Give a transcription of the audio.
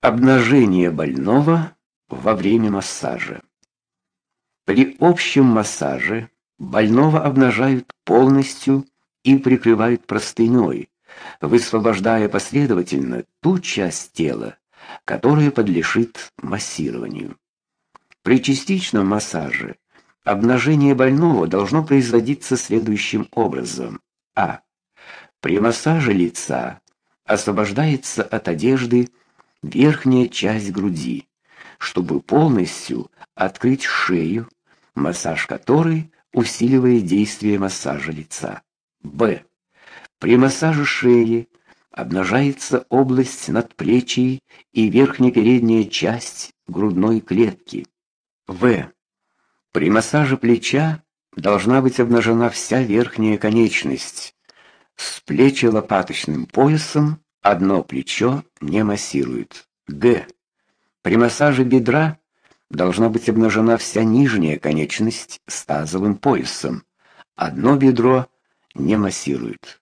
Обнажение больного во время массажа. При общем массаже больного обнажают полностью и прикрывают простыней, высвобождая последовательно ту часть тела, которая подлежит массированию. При частичном массаже обнажение больного должно производиться следующим образом: а. При массаже лица освобождается от одежды верхняя часть груди, чтобы полностью открыть шею, массаж которой усиливает действие массажа лица. Б. При массаже шеи обнажается область надплечий и верхняя передняя часть грудной клетки. В. При массаже плеча должна быть обнажена вся верхняя конечность. С плечо-лопаточным поясом Одно плечо не массирует. Г. При массаже бедра должна быть обнажена вся нижняя конечность с тазовым поясом. Одно бедро не массирует.